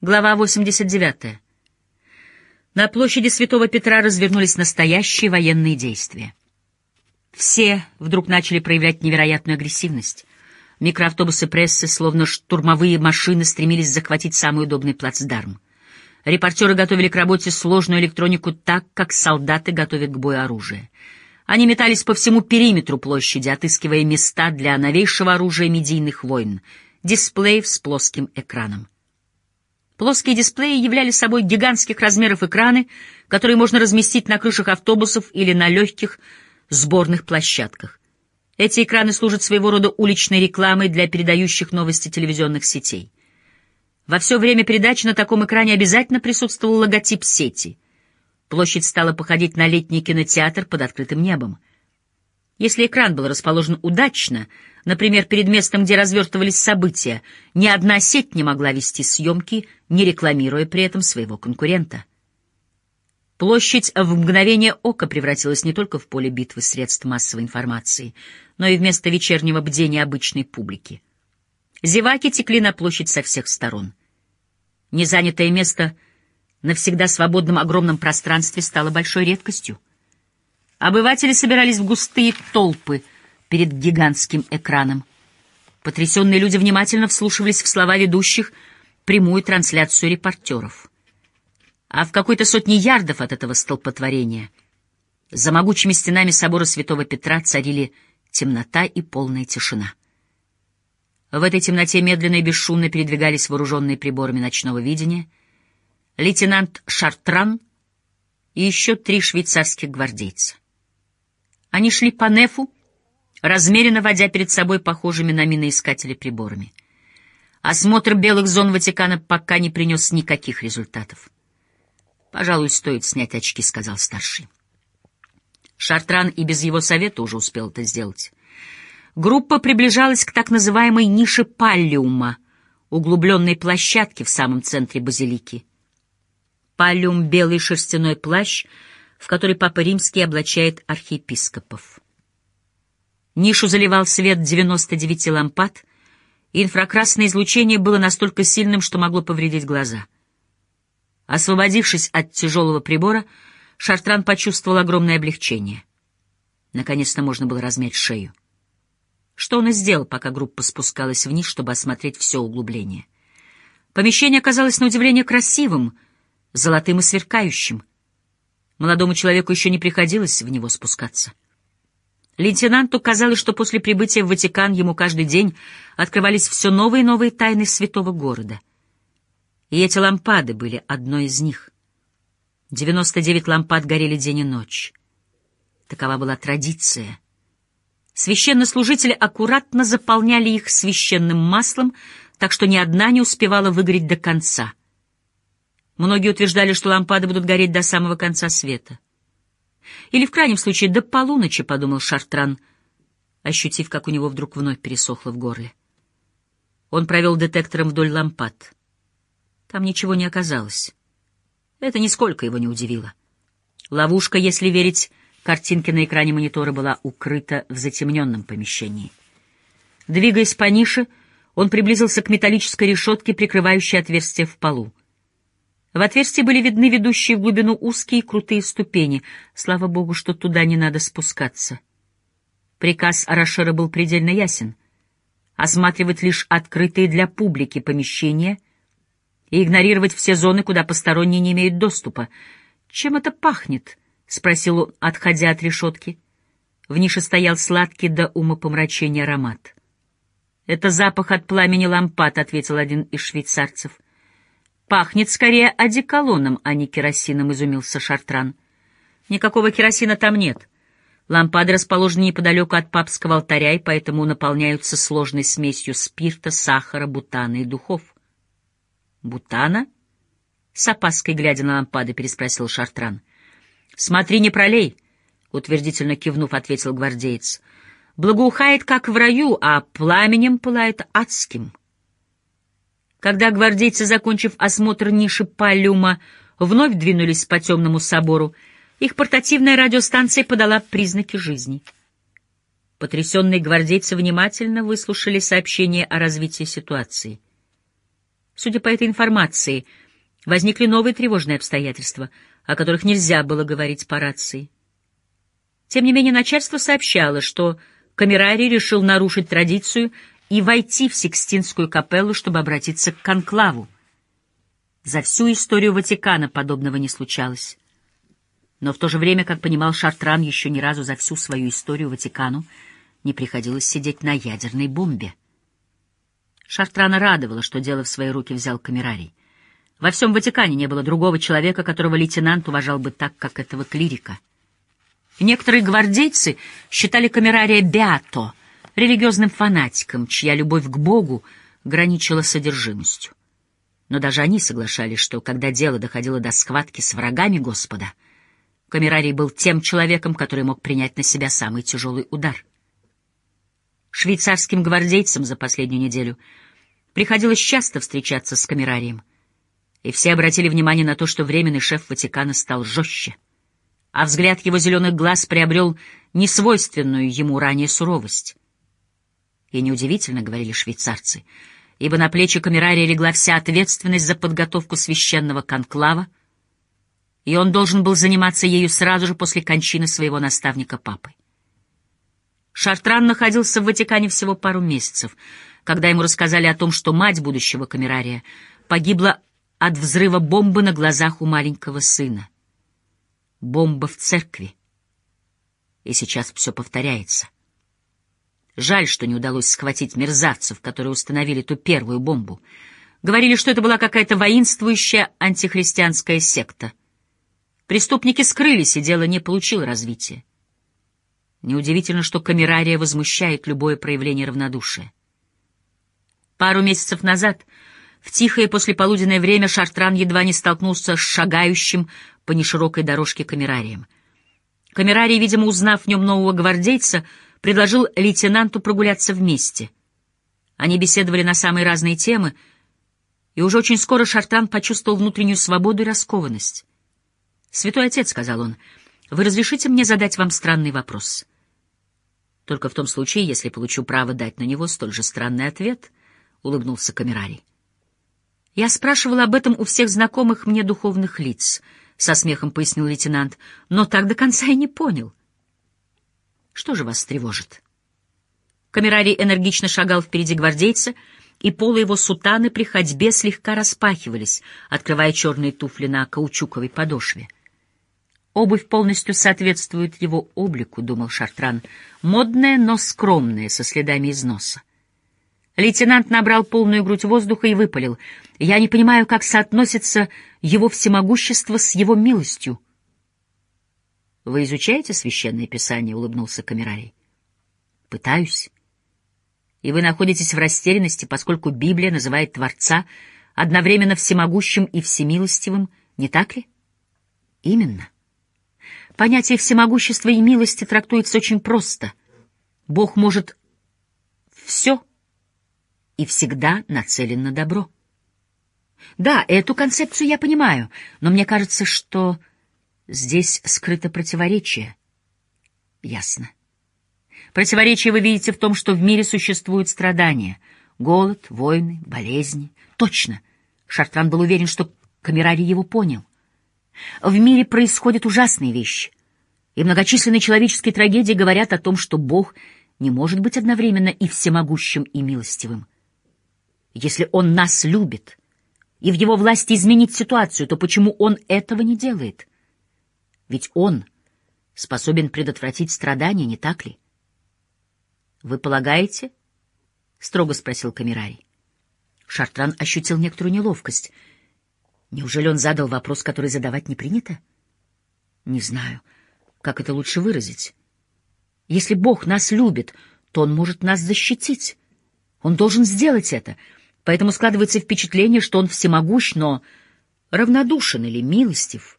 Глава 89. На площади Святого Петра развернулись настоящие военные действия. Все вдруг начали проявлять невероятную агрессивность. Микроавтобусы прессы, словно штурмовые машины, стремились захватить самый удобный плацдарм. Репортеры готовили к работе сложную электронику так, как солдаты готовят к бою оружие. Они метались по всему периметру площади, отыскивая места для новейшего оружия медийных войн — дисплеев с плоским экраном. Плоские дисплеи являли собой гигантских размеров экраны, которые можно разместить на крышах автобусов или на легких сборных площадках. Эти экраны служат своего рода уличной рекламой для передающих новости телевизионных сетей. Во все время передачи на таком экране обязательно присутствовал логотип сети. Площадь стала походить на летний кинотеатр под открытым небом. Если экран был расположен удачно, например, перед местом, где развертывались события, ни одна сеть не могла вести съемки, не рекламируя при этом своего конкурента. Площадь в мгновение ока превратилась не только в поле битвы средств массовой информации, но и вместо вечернего бдения обычной публики. Зеваки текли на площадь со всех сторон. Незанятое место на всегда свободном огромном пространстве стало большой редкостью. Обыватели собирались в густые толпы перед гигантским экраном. Потрясенные люди внимательно вслушивались в слова ведущих прямую трансляцию репортеров. А в какой-то сотне ярдов от этого столпотворения за могучими стенами собора святого Петра царили темнота и полная тишина. В этой темноте медленно и бесшумно передвигались вооруженные приборами ночного видения лейтенант Шартран и еще три швейцарских гвардейца. Они шли по нефу, размеренно водя перед собой похожими на миноискатели приборами. Осмотр белых зон Ватикана пока не принес никаких результатов. «Пожалуй, стоит снять очки», — сказал старший. Шартран и без его совета уже успел это сделать. Группа приближалась к так называемой нише Паллиума, углубленной площадке в самом центре базилики. Паллиум — белый шерстяной плащ — в который Папа Римский облачает архиепископов. Нишу заливал свет 99 лампад, инфракрасное излучение было настолько сильным, что могло повредить глаза. Освободившись от тяжелого прибора, Шартран почувствовал огромное облегчение. Наконец-то можно было размять шею. Что он и сделал, пока группа спускалась вниз, чтобы осмотреть все углубление. Помещение оказалось на удивление красивым, золотым и сверкающим. Молодому человеку еще не приходилось в него спускаться. Лейтенанту казалось, что после прибытия в Ватикан ему каждый день открывались все новые и новые тайны святого города. И эти лампады были одной из них. 99 лампад горели день и ночь. Такова была традиция. Священнослужители аккуратно заполняли их священным маслом, так что ни одна не успевала выгореть до конца — Многие утверждали, что лампады будут гореть до самого конца света. Или, в крайнем случае, до полуночи, — подумал Шартран, ощутив, как у него вдруг вновь пересохло в горле. Он провел детектором вдоль лампад. Там ничего не оказалось. Это нисколько его не удивило. Ловушка, если верить картинке на экране монитора, была укрыта в затемненном помещении. Двигаясь по нише, он приблизился к металлической решетке, прикрывающей отверстие в полу. В отверстии были видны ведущие в глубину узкие крутые ступени. Слава богу, что туда не надо спускаться. Приказ Арашера был предельно ясен. Осматривать лишь открытые для публики помещения и игнорировать все зоны, куда посторонние не имеют доступа. «Чем это пахнет?» — спросил он, отходя от решетки. В нише стоял сладкий до умопомрачения аромат. «Это запах от пламени лампад», — ответил один из швейцарцев. «Пахнет скорее одеколоном, а не керосином», — изумился Шартран. «Никакого керосина там нет. Лампады расположены неподалеку от папского алтаря и поэтому наполняются сложной смесью спирта, сахара, бутана и духов». «Бутана?» — с опаской глядя на лампады, переспросил Шартран. «Смотри, не пролей», — утвердительно кивнув, ответил гвардеец. «Благоухает, как в раю, а пламенем пылает адским». Когда гвардейцы, закончив осмотр ниши Паллюма, вновь двинулись по темному собору, их портативная радиостанция подала признаки жизни. Потрясенные гвардейцы внимательно выслушали сообщение о развитии ситуации. Судя по этой информации, возникли новые тревожные обстоятельства, о которых нельзя было говорить по рации. Тем не менее, начальство сообщало, что Камерарий решил нарушить традицию и войти в Сикстинскую капеллу, чтобы обратиться к конклаву. За всю историю Ватикана подобного не случалось. Но в то же время, как понимал Шартран, еще ни разу за всю свою историю Ватикану не приходилось сидеть на ядерной бомбе. Шартрана радовало, что дело в свои руки взял Камерарий. Во всем Ватикане не было другого человека, которого лейтенант уважал бы так, как этого клирика. Некоторые гвардейцы считали Камерария Беато, религиозным фанатиком, чья любовь к Богу граничила содержимостью. Но даже они соглашались, что когда дело доходило до схватки с врагами Господа, Камерарий был тем человеком, который мог принять на себя самый тяжелый удар. Швейцарским гвардейцам за последнюю неделю приходилось часто встречаться с Камерарием, и все обратили внимание на то, что временный шеф Ватикана стал жестче, а взгляд его зеленых глаз приобрел несвойственную ему ранее суровость. И неудивительно, — говорили швейцарцы, — ибо на плечи Камерария легла вся ответственность за подготовку священного конклава, и он должен был заниматься ею сразу же после кончины своего наставника-папы. Шартран находился в Ватикане всего пару месяцев, когда ему рассказали о том, что мать будущего камерария погибла от взрыва бомбы на глазах у маленького сына. Бомба в церкви. И сейчас все повторяется. Жаль, что не удалось схватить мерзавцев, которые установили ту первую бомбу. Говорили, что это была какая-то воинствующая антихристианская секта. Преступники скрылись, и дело не получило развития. Неудивительно, что камерария возмущает любое проявление равнодушия. Пару месяцев назад, в тихое послеполуденное время, Шартран едва не столкнулся с шагающим по неширокой дорожке камерарием. Камерарий, видимо, узнав в нем нового гвардейца, предложил лейтенанту прогуляться вместе. Они беседовали на самые разные темы, и уже очень скоро Шартран почувствовал внутреннюю свободу и раскованность. «Святой отец», — сказал он, — вы разрешите мне задать вам странный вопрос? Только в том случае, если получу право дать на него столь же странный ответ, — улыбнулся Камерарий. Я спрашивал об этом у всех знакомых мне духовных лиц, — со смехом пояснил лейтенант, — но так до конца и не понял. Что же вас тревожит? Камерарий энергично шагал впереди гвардейца, и полы его сутаны при ходьбе слегка распахивались, открывая черные туфли на каучуковой подошве. — Обувь полностью соответствует его облику, — думал Шартран, — модная, но скромная, со следами износа. Лейтенант набрал полную грудь воздуха и выпалил. «Я не понимаю, как соотносится его всемогущество с его милостью». «Вы изучаете священное писание?» — улыбнулся Камерарий. «Пытаюсь. И вы находитесь в растерянности, поскольку Библия называет Творца одновременно всемогущим и всемилостивым, не так ли?» «Именно». Понятие всемогущества и милости трактуется очень просто. Бог может все и всегда нацелен на добро. Да, эту концепцию я понимаю, но мне кажется, что здесь скрыто противоречие. Ясно. Противоречие вы видите в том, что в мире существуют страдания, голод, войны, болезни. Точно. Шартран был уверен, что Камерарий его понял. В мире происходят ужасные вещи, и многочисленные человеческие трагедии говорят о том, что Бог не может быть одновременно и всемогущим, и милостивым. Если Он нас любит, и в Его власти изменить ситуацию, то почему Он этого не делает? Ведь Он способен предотвратить страдания, не так ли? «Вы полагаете?» — строго спросил Камерарий. Шартран ощутил некоторую неловкость — Неужели он задал вопрос, который задавать не принято? Не знаю, как это лучше выразить. Если Бог нас любит, то Он может нас защитить. Он должен сделать это. Поэтому складывается впечатление, что Он всемогущ, но равнодушен или милостив,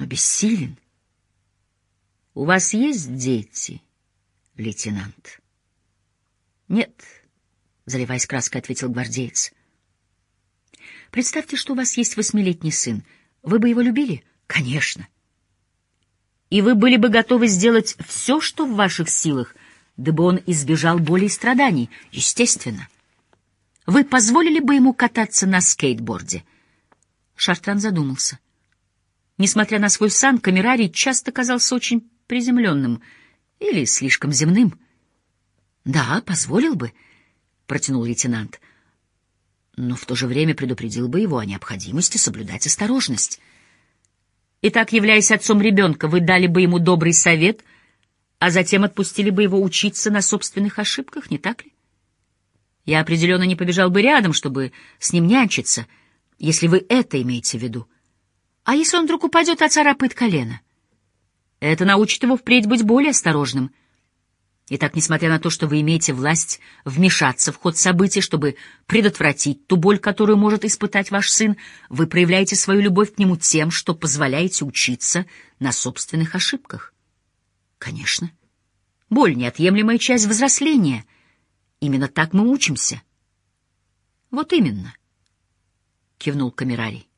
но бессилен. У вас есть дети, лейтенант? Нет, заливаясь краской, ответил гвардеец. Представьте, что у вас есть восьмилетний сын. Вы бы его любили? Конечно. И вы были бы готовы сделать все, что в ваших силах, дабы он избежал боли и страданий? Естественно. Вы позволили бы ему кататься на скейтборде? Шартран задумался. Несмотря на свой сан, камерарий часто казался очень приземленным или слишком земным. «Да, позволил бы», — протянул лейтенант, но в то же время предупредил бы его о необходимости соблюдать осторожность. Итак, являясь отцом ребенка, вы дали бы ему добрый совет, а затем отпустили бы его учиться на собственных ошибках, не так ли? Я определенно не побежал бы рядом, чтобы с ним нянчиться, если вы это имеете в виду. А если он вдруг упадет, оцарапает колено? Это научит его впредь быть более осторожным. Итак, несмотря на то, что вы имеете власть вмешаться в ход событий, чтобы предотвратить ту боль, которую может испытать ваш сын, вы проявляете свою любовь к нему тем, что позволяете учиться на собственных ошибках. Конечно. Боль — неотъемлемая часть взросления. Именно так мы учимся. Вот именно, — кивнул Камерарий.